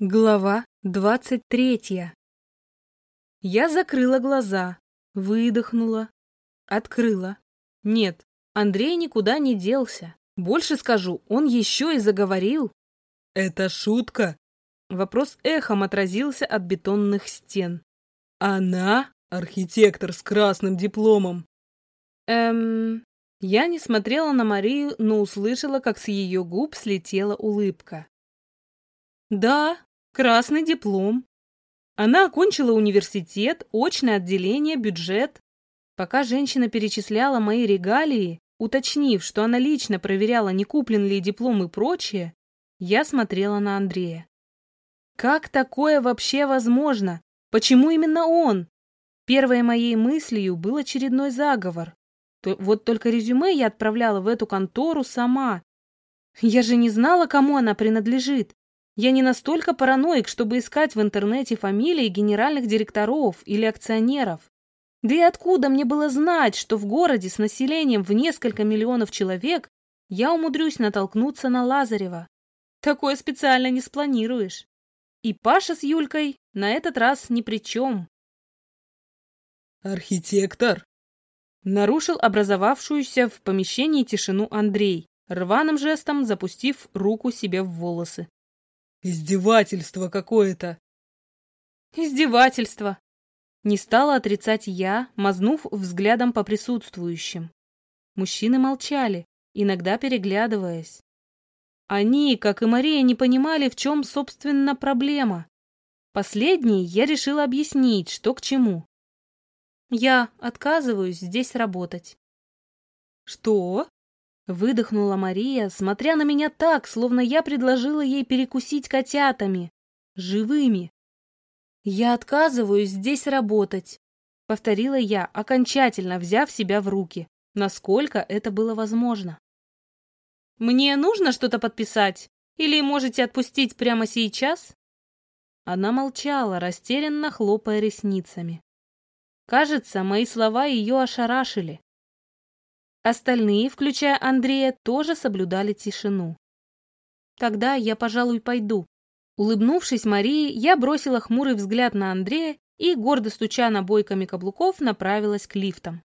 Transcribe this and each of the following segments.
Глава двадцать третья. Я закрыла глаза, выдохнула, открыла. Нет, Андрей никуда не делся. Больше скажу, он еще и заговорил. «Это шутка?» Вопрос эхом отразился от бетонных стен. «Она архитектор с красным дипломом». Эм... Я не смотрела на Марию, но услышала, как с ее губ слетела улыбка. Да, красный диплом. Она окончила университет, очное отделение, бюджет. Пока женщина перечисляла мои регалии, уточнив, что она лично проверяла, не куплен ли диплом и прочее, я смотрела на Андрея. Как такое вообще возможно? Почему именно он? Первой моей мыслью был очередной заговор. Вот только резюме я отправляла в эту контору сама. Я же не знала, кому она принадлежит. Я не настолько параноик, чтобы искать в интернете фамилии генеральных директоров или акционеров. Да и откуда мне было знать, что в городе с населением в несколько миллионов человек я умудрюсь натолкнуться на Лазарева? Такое специально не спланируешь. И Паша с Юлькой на этот раз ни при чем. «Архитектор!» Нарушил образовавшуюся в помещении тишину Андрей, рваным жестом запустив руку себе в волосы. Издевательство какое-то. Издевательство. Не стала отрицать я, мазнув взглядом по присутствующим. Мужчины молчали, иногда переглядываясь. Они, как и Мария, не понимали, в чем, собственно, проблема. Последней я решила объяснить, что к чему. Я отказываюсь здесь работать. Что? Выдохнула Мария, смотря на меня так, словно я предложила ей перекусить котятами. Живыми. «Я отказываюсь здесь работать», — повторила я, окончательно взяв себя в руки, насколько это было возможно. «Мне нужно что-то подписать? Или можете отпустить прямо сейчас?» Она молчала, растерянно хлопая ресницами. Кажется, мои слова ее ошарашили. Остальные, включая Андрея, тоже соблюдали тишину. «Тогда я, пожалуй, пойду». Улыбнувшись Марии, я бросила хмурый взгляд на Андрея и, гордо стуча набойками каблуков, направилась к лифтам.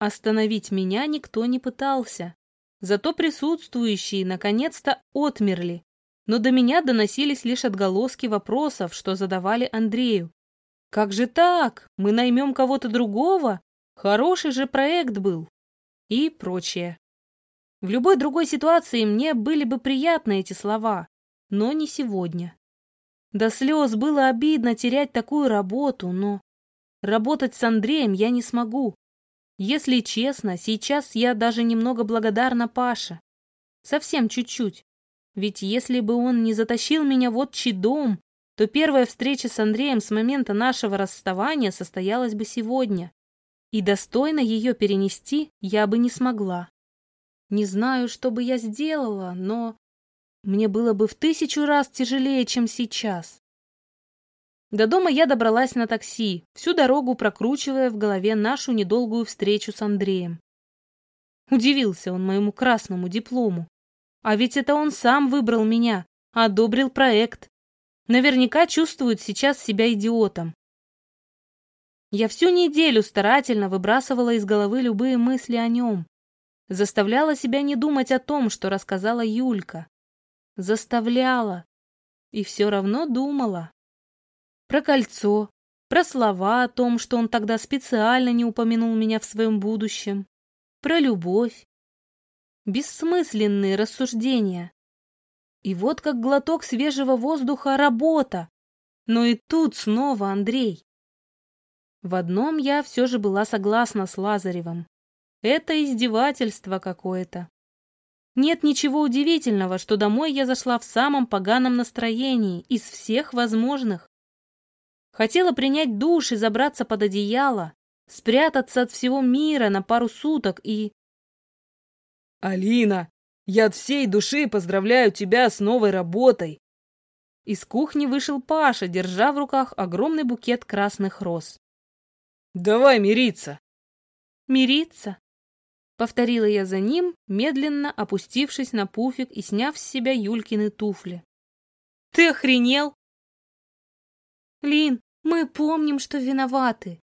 Остановить меня никто не пытался. Зато присутствующие наконец-то отмерли. Но до меня доносились лишь отголоски вопросов, что задавали Андрею. «Как же так? Мы наймем кого-то другого? Хороший же проект был!» И прочее. В любой другой ситуации мне были бы приятны эти слова, но не сегодня. До слез было обидно терять такую работу, но работать с Андреем я не смогу. Если честно, сейчас я даже немного благодарна Паше. Совсем чуть-чуть. Ведь если бы он не затащил меня в отчий дом, то первая встреча с Андреем с момента нашего расставания состоялась бы сегодня и достойно ее перенести я бы не смогла. Не знаю, что бы я сделала, но мне было бы в тысячу раз тяжелее, чем сейчас. До дома я добралась на такси, всю дорогу прокручивая в голове нашу недолгую встречу с Андреем. Удивился он моему красному диплому. А ведь это он сам выбрал меня, одобрил проект. Наверняка чувствует сейчас себя идиотом. Я всю неделю старательно выбрасывала из головы любые мысли о нем. Заставляла себя не думать о том, что рассказала Юлька. Заставляла. И все равно думала. Про кольцо, про слова о том, что он тогда специально не упомянул меня в своем будущем, про любовь. Бессмысленные рассуждения. И вот как глоток свежего воздуха работа. Но и тут снова Андрей. В одном я все же была согласна с Лазаревым. Это издевательство какое-то. Нет ничего удивительного, что домой я зашла в самом поганом настроении из всех возможных. Хотела принять душ и забраться под одеяло, спрятаться от всего мира на пару суток и... «Алина, я от всей души поздравляю тебя с новой работой!» Из кухни вышел Паша, держа в руках огромный букет красных роз. Давай мириться. Мириться? Повторила я за ним, медленно опустившись на пуфик и сняв с себя Юлькины туфли. Ты охренел? Лин, мы помним, что виноваты.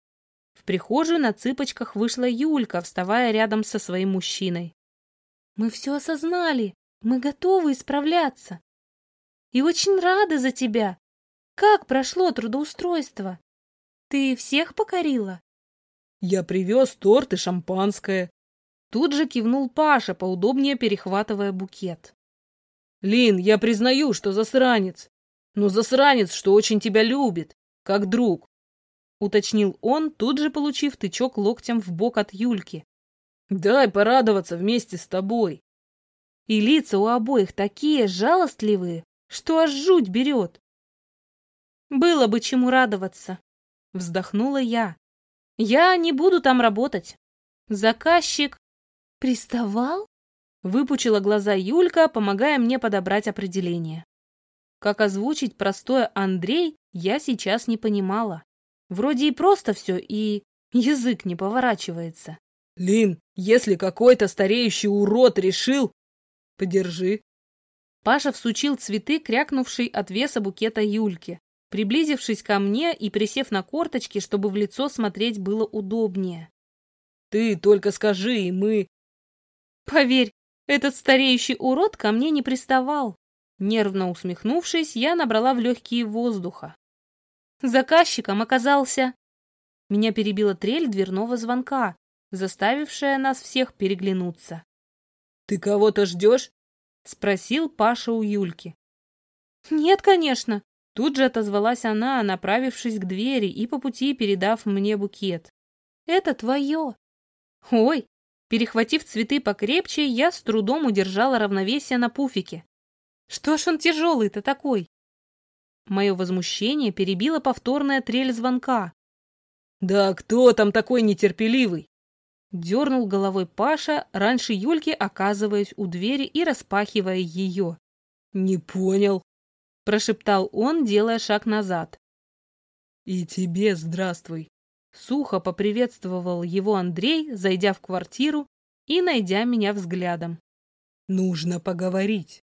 В прихожую на цыпочках вышла Юлька, вставая рядом со своим мужчиной. Мы все осознали, мы готовы исправляться. И очень рада за тебя. Как прошло трудоустройство? Ты всех покорила? Я привез торт и шампанское. Тут же кивнул Паша, поудобнее перехватывая букет. Лин, я признаю, что засранец. Но засранец, что очень тебя любит, как друг. Уточнил он, тут же получив тычок локтем в бок от Юльки. Дай порадоваться вместе с тобой. И лица у обоих такие жалостливые, что аж жуть берет. Было бы чему радоваться, вздохнула я. Я не буду там работать. Заказчик «Приставал?» — выпучила глаза Юлька, помогая мне подобрать определение. Как озвучить простое «Андрей» я сейчас не понимала. Вроде и просто все, и язык не поворачивается. «Лин, если какой-то стареющий урод решил...» «Подержи». Паша всучил цветы, крякнувший от веса букета Юльки. Приблизившись ко мне и присев на корточки, чтобы в лицо смотреть было удобнее. «Ты только скажи, и мы...» Поверь, этот стареющий урод ко мне не приставал. Нервно усмехнувшись, я набрала в легкие воздуха. Заказчиком оказался... Меня перебила трель дверного звонка, заставившая нас всех переглянуться. «Ты кого-то ждешь?» — спросил Паша у Юльки. «Нет, конечно!» Тут же отозвалась она, направившись к двери и по пути передав мне букет. «Это твое!» «Ой, Перехватив цветы покрепче, я с трудом удержала равновесие на пуфике. Что ж он тяжелый-то такой? Мое возмущение перебило повторная трель звонка. «Да кто там такой нетерпеливый?» Дернул головой Паша, раньше Юльки оказываясь у двери и распахивая ее. «Не понял», — прошептал он, делая шаг назад. «И тебе здравствуй». Сухо поприветствовал его Андрей, зайдя в квартиру и найдя меня взглядом. «Нужно поговорить».